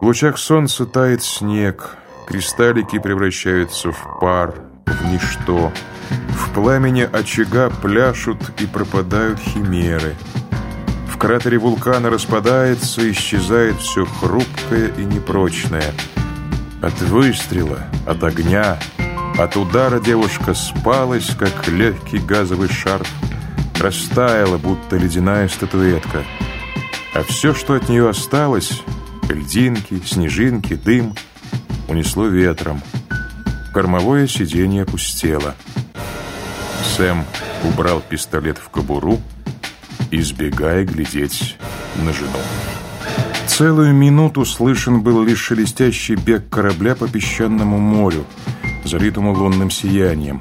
В лучах солнца тает снег, кристаллики превращаются в пар, в ничто. В пламени очага пляшут и пропадают химеры. В кратере вулкана распадается, исчезает все хрупкое и непрочное. От выстрела, от огня, от удара девушка спалась, как легкий газовый шар, растаяла, будто ледяная статуэтка. А все, что от нее осталось, льдинки, снежинки, дым, унесло ветром. Кормовое сиденье опустело. Сэм убрал пистолет в кобуру, избегая глядеть на жену. Целую минуту слышен был лишь шелестящий бег корабля по песчаному морю, залитому лунным сиянием.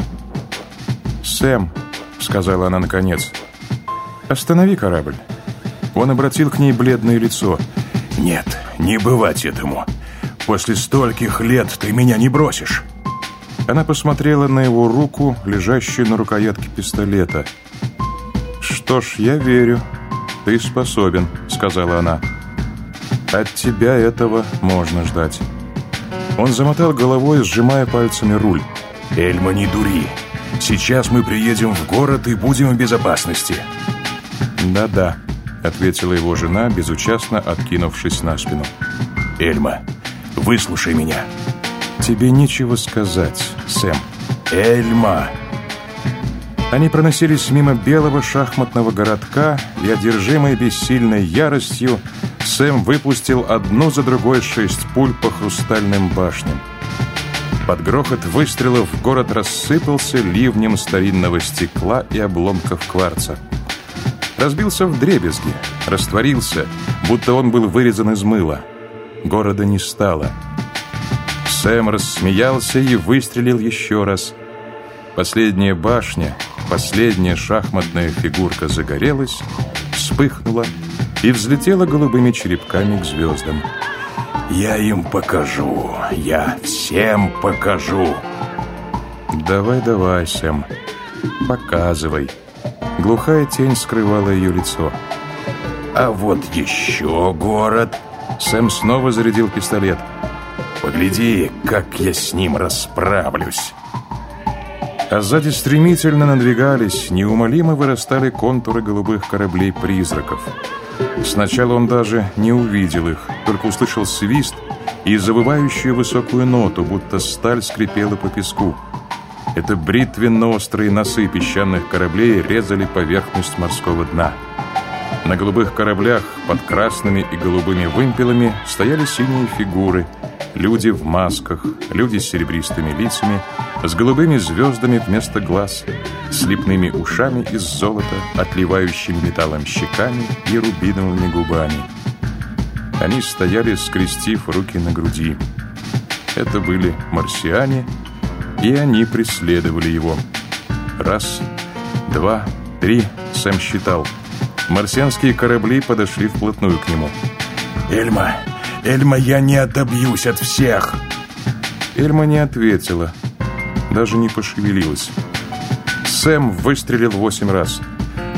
«Сэм», — сказала она наконец, — «останови корабль». Он обратил к ней бледное лицо. «Нет, не бывать этому. После стольких лет ты меня не бросишь». Она посмотрела на его руку, лежащую на рукоятке пистолета. «Что ж, я верю. Ты способен», — сказала она. От тебя этого можно ждать. Он замотал головой, сжимая пальцами руль. «Эльма, не дури. Сейчас мы приедем в город и будем в безопасности». «Да-да», — ответила его жена, безучастно откинувшись на спину. «Эльма, выслушай меня». «Тебе нечего сказать, Сэм». «Эльма!» Они проносились мимо белого шахматного городка и, одержимой бессильной яростью, Сэм выпустил одну за другой шесть пуль по хрустальным башням. Под грохот выстрелов город рассыпался ливнем старинного стекла и обломков кварца. Разбился в дребезги, растворился, будто он был вырезан из мыла. Города не стало. Сэм рассмеялся и выстрелил еще раз. Последняя башня, последняя шахматная фигурка загорелась, вспыхнула и взлетела голубыми черепками к звездам. «Я им покажу, я всем покажу!» «Давай, давай, Сэм, показывай!» Глухая тень скрывала ее лицо. «А вот еще город!» Сэм снова зарядил пистолет. «Погляди, как я с ним расправлюсь!» А сзади стремительно надвигались, неумолимо вырастали контуры голубых кораблей-призраков. Сначала он даже не увидел их, только услышал свист и завывающую высокую ноту, будто сталь скрипела по песку. Это бритвенно-острые носы песчаных кораблей резали поверхность морского дна. На голубых кораблях под красными и голубыми вымпелами стояли синие фигуры, люди в масках, люди с серебристыми лицами, с голубыми звездами вместо глаз, с лепными ушами из золота, отливающими металлом щеками и рубиновыми губами. Они стояли, скрестив руки на груди. Это были марсиане, и они преследовали его. Раз, два, три, Сэм считал. Марсианские корабли подошли вплотную к нему. «Эльма, Эльма, я не отобьюсь от всех!» Эльма не ответила, даже не пошевелилась. Сэм выстрелил восемь раз.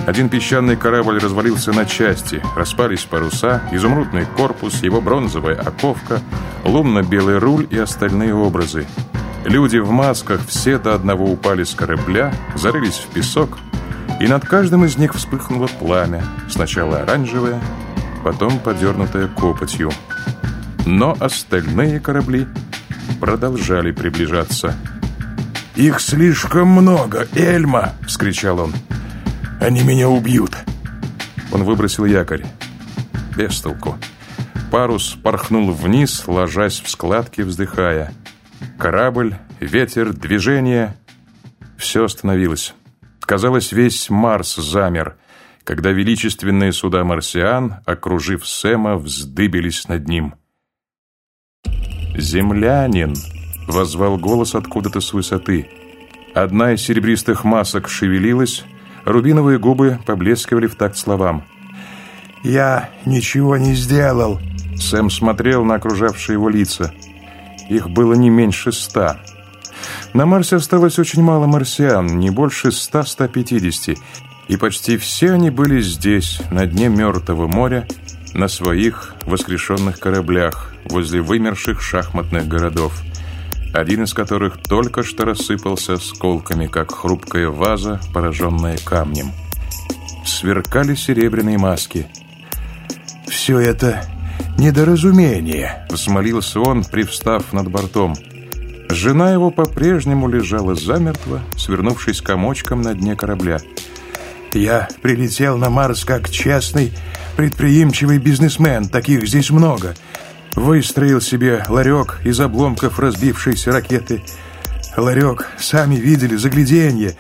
Один песчаный корабль развалился на части, распались паруса, изумрудный корпус, его бронзовая оковка, лунно-белый руль и остальные образы. Люди в масках все до одного упали с корабля, зарылись в песок, и над каждым из них вспыхнуло пламя, сначала оранжевое, потом подернутое копотью. Но остальные корабли продолжали приближаться. «Их слишком много, Эльма!» — вскричал он. «Они меня убьют!» Он выбросил якорь. Без толку. Парус порхнул вниз, ложась в складки, вздыхая. Корабль, ветер, движение — все остановилось. Казалось, весь Марс замер, когда величественные суда марсиан, окружив Сэма, вздыбились над ним. «Землянин!» — возвал голос откуда-то с высоты. Одна из серебристых масок шевелилась, рубиновые губы поблескивали в такт словам. «Я ничего не сделал!» Сэм смотрел на окружавшие его лица. Их было не меньше ста. На Марсе осталось очень мало марсиан, не больше ста-ста пятидесяти, и почти все они были здесь, на дне Мертвого моря, на своих воскрешенных кораблях возле вымерших шахматных городов, один из которых только что рассыпался сколками, как хрупкая ваза, пораженная камнем. Сверкали серебряные маски. «Все это недоразумение», — взмолился он, привстав над бортом. Жена его по-прежнему лежала замертво, свернувшись комочком на дне корабля. «Я прилетел на Марс как честный, предприимчивый бизнесмен, таких здесь много. Выстроил себе ларек из обломков разбившейся ракеты. Ларек, сами видели, загляденье.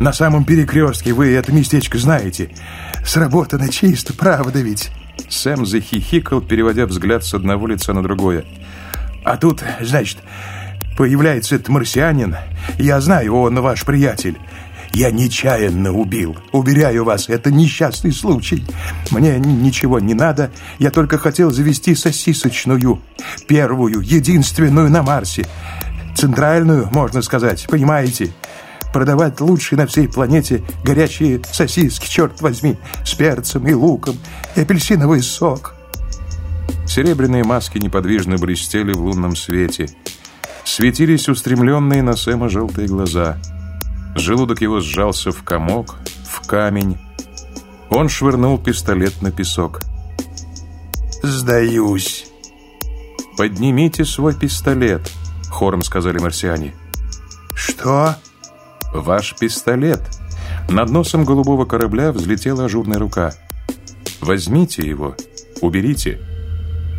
На самом перекрестке вы это местечко знаете. Сработано чисто, правда ведь?» Сэм захихикал, переводя взгляд с одного лица на другое. «А тут, значит, появляется этот марсианин. Я знаю, он ваш приятель. Я нечаянно убил. Уверяю вас, это несчастный случай. Мне ничего не надо. Я только хотел завести сосисочную. Первую, единственную на Марсе. Центральную, можно сказать, понимаете? Продавать лучшие на всей планете горячие сосиски, черт возьми, с перцем и луком, и апельсиновый сок. Серебряные маски неподвижно блестели в лунном свете. Светились устремленные на Сэма желтые глаза – Желудок его сжался в комок, в камень. Он швырнул пистолет на песок. «Сдаюсь». «Поднимите свой пистолет», — хором сказали марсиане. «Что?» «Ваш пистолет». Над носом голубого корабля взлетела ажурная рука. «Возьмите его, уберите».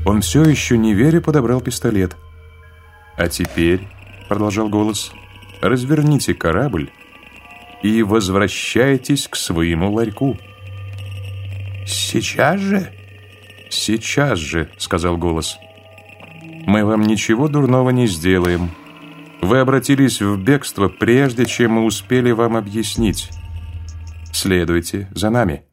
Он все еще не веря подобрал пистолет. «А теперь», — продолжал голос, — «разверните корабль и возвращайтесь к своему ларьку». «Сейчас же?» «Сейчас же», — сказал голос. «Мы вам ничего дурного не сделаем. Вы обратились в бегство, прежде чем мы успели вам объяснить. Следуйте за нами».